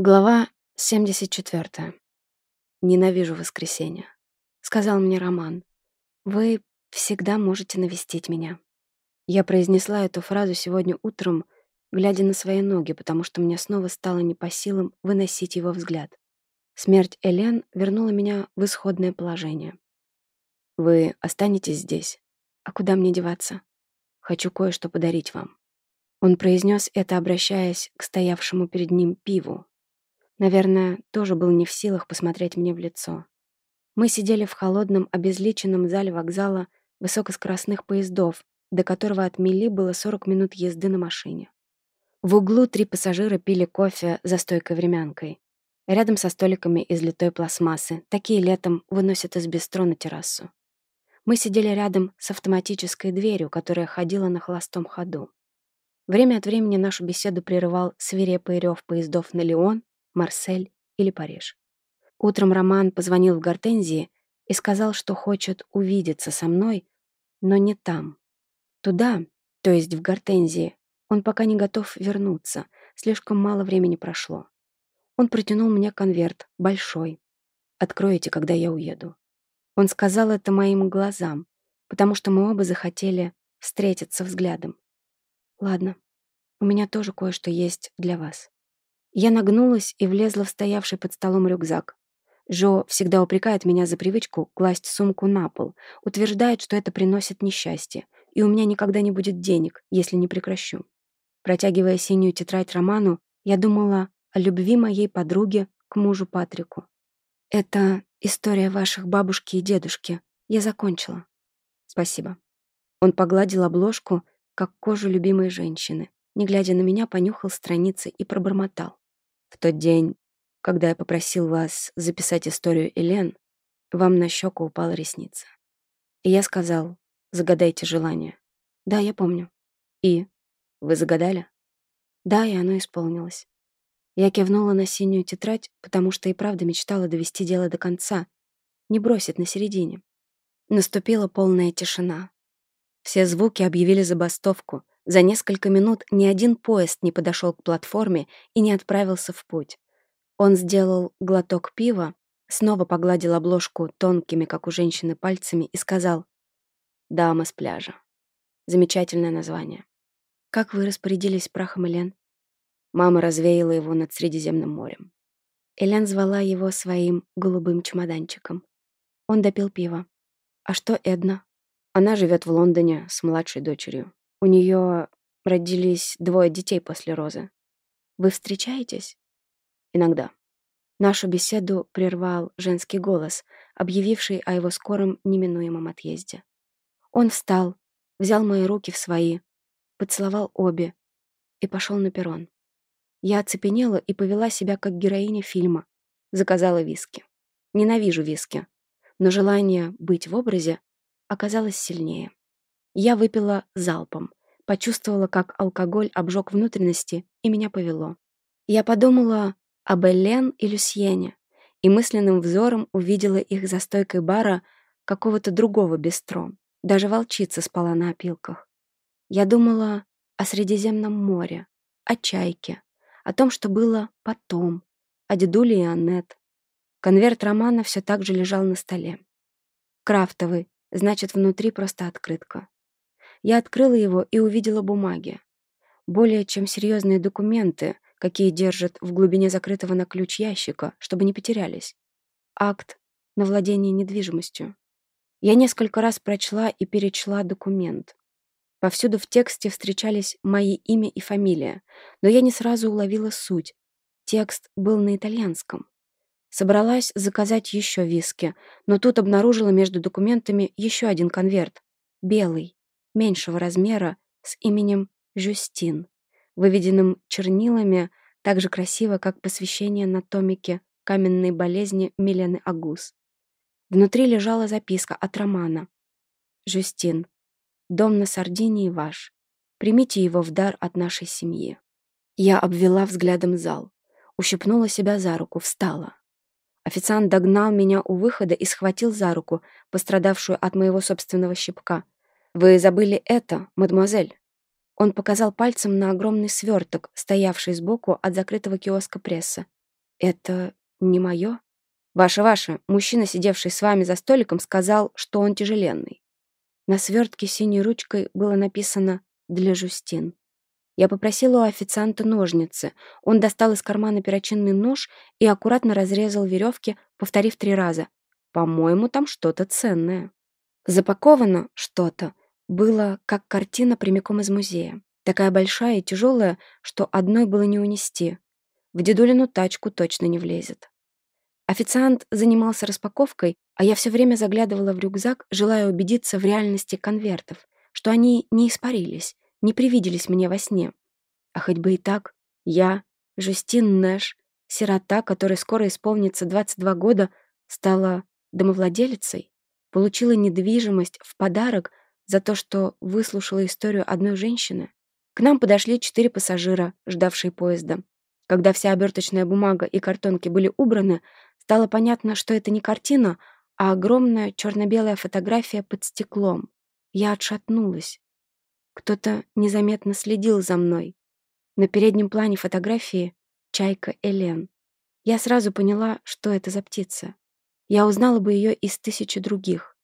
Глава 74. «Ненавижу воскресенье», — сказал мне Роман. «Вы всегда можете навестить меня». Я произнесла эту фразу сегодня утром, глядя на свои ноги, потому что мне снова стало не по силам выносить его взгляд. Смерть Элен вернула меня в исходное положение. «Вы останетесь здесь. А куда мне деваться? Хочу кое-что подарить вам». Он произнес это, обращаясь к стоявшему перед ним пиву, наверное, тоже был не в силах посмотреть мне в лицо. Мы сидели в холодном, обезличенном зале вокзала высокоскоростных поездов, до которого от Мили было 40 минут езды на машине. В углу три пассажира пили кофе за стойкой-времянкой. Рядом со столиками из литой пластмассы. Такие летом выносят из бистро на террасу. Мы сидели рядом с автоматической дверью, которая ходила на холостом ходу. Время от времени нашу беседу прерывал свирепый рев поездов на Леон Марсель или Париж. Утром Роман позвонил в Гортензии и сказал, что хочет увидеться со мной, но не там. Туда, то есть в Гортензии, он пока не готов вернуться, слишком мало времени прошло. Он протянул мне конверт, большой. «Откроете, когда я уеду». Он сказал это моим глазам, потому что мы оба захотели встретиться взглядом. «Ладно, у меня тоже кое-что есть для вас». Я нагнулась и влезла в стоявший под столом рюкзак. Жо всегда упрекает меня за привычку класть сумку на пол, утверждает, что это приносит несчастье, и у меня никогда не будет денег, если не прекращу. Протягивая синюю тетрадь Роману, я думала о любви моей подруги к мужу Патрику. «Это история ваших бабушки и дедушки. Я закончила». «Спасибо». Он погладил обложку, как кожу любимой женщины, не глядя на меня, понюхал страницы и пробормотал. В тот день, когда я попросил вас записать историю Элен, вам на щеку упала ресница. И я сказал, загадайте желание. Да, я помню. И? Вы загадали? Да, и оно исполнилось. Я кивнула на синюю тетрадь, потому что и правда мечтала довести дело до конца, не бросить на середине. Наступила полная тишина. Все звуки объявили забастовку — за несколько минут ни один поезд не подошел к платформе и не отправился в путь. Он сделал глоток пива, снова погладил обложку тонкими, как у женщины, пальцами и сказал «Дама с пляжа». Замечательное название. «Как вы распорядились прахом Элен?» Мама развеяла его над Средиземным морем. Элен звала его своим голубым чемоданчиком. Он допил пиво. «А что Эдна?» «Она живет в Лондоне с младшей дочерью. У нее родились двое детей после Розы. Вы встречаетесь? Иногда. Нашу беседу прервал женский голос, объявивший о его скором неминуемом отъезде. Он встал, взял мои руки в свои, поцеловал обе и пошел на перрон. Я оцепенела и повела себя как героиня фильма. Заказала виски. Ненавижу виски. Но желание быть в образе оказалось сильнее. Я выпила залпом, почувствовала, как алкоголь обжег внутренности, и меня повело. Я подумала об Элен и Люсьене, и мысленным взором увидела их за стойкой бара какого-то другого бистро. Даже волчица спала на опилках. Я думала о Средиземном море, о чайке, о том, что было потом, о дедуле и Аннет. Конверт романа все так же лежал на столе. Крафтовый, значит, внутри просто открытка. Я открыла его и увидела бумаги. Более чем серьезные документы, какие держат в глубине закрытого на ключ ящика, чтобы не потерялись. Акт на владение недвижимостью. Я несколько раз прочла и перечла документ. Повсюду в тексте встречались мои имя и фамилия, но я не сразу уловила суть. Текст был на итальянском. Собралась заказать еще виски, но тут обнаружила между документами еще один конверт. Белый меньшего размера с именем Жюстин, выведенным чернилами так же красиво, как посвящение на томике каменной болезни Милены Агус. Внутри лежала записка от Романа. «Жюстин, дом на Сардинии ваш. Примите его в дар от нашей семьи». Я обвела взглядом зал, ущипнула себя за руку, встала. Официант догнал меня у выхода и схватил за руку, пострадавшую от моего собственного щипка — «Вы забыли это, мадемуазель?» Он показал пальцем на огромный сверток, стоявший сбоку от закрытого киоска пресса. «Это не мое?» «Ваше-ваше, мужчина, сидевший с вами за столиком, сказал, что он тяжеленный». На свертке синей ручкой было написано «Для Жустин». Я попросила у официанта ножницы. Он достал из кармана перочинный нож и аккуратно разрезал веревки, повторив три раза. «По-моему, там что-то ценное». Запаковано что-то было как картина прямиком из музея. Такая большая и тяжелая, что одной было не унести. В дедулину тачку точно не влезет. Официант занимался распаковкой, а я все время заглядывала в рюкзак, желая убедиться в реальности конвертов, что они не испарились, не привиделись мне во сне. А хоть бы и так, я, Жустин Нэш, сирота, которой скоро исполнится 22 года, стала домовладелицей получила недвижимость в подарок за то, что выслушала историю одной женщины. К нам подошли четыре пассажира, ждавшие поезда. Когда вся оберточная бумага и картонки были убраны, стало понятно, что это не картина, а огромная черно-белая фотография под стеклом. Я отшатнулась. Кто-то незаметно следил за мной. На переднем плане фотографии — чайка Элен. Я сразу поняла, что это за птица я узнала бы ее из тысячи других.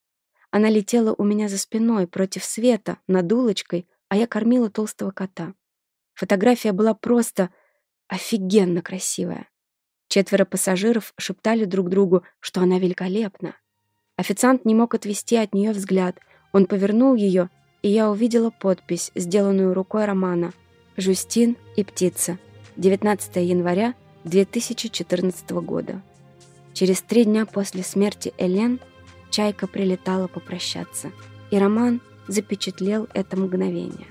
Она летела у меня за спиной, против света, над улочкой, а я кормила толстого кота. Фотография была просто офигенно красивая. Четверо пассажиров шептали друг другу, что она великолепна. Официант не мог отвести от нее взгляд. Он повернул ее, и я увидела подпись, сделанную рукой Романа «Жустин и птица. 19 января 2014 года». Через три дня после смерти Элен Чайка прилетала попрощаться, и Роман запечатлел это мгновение.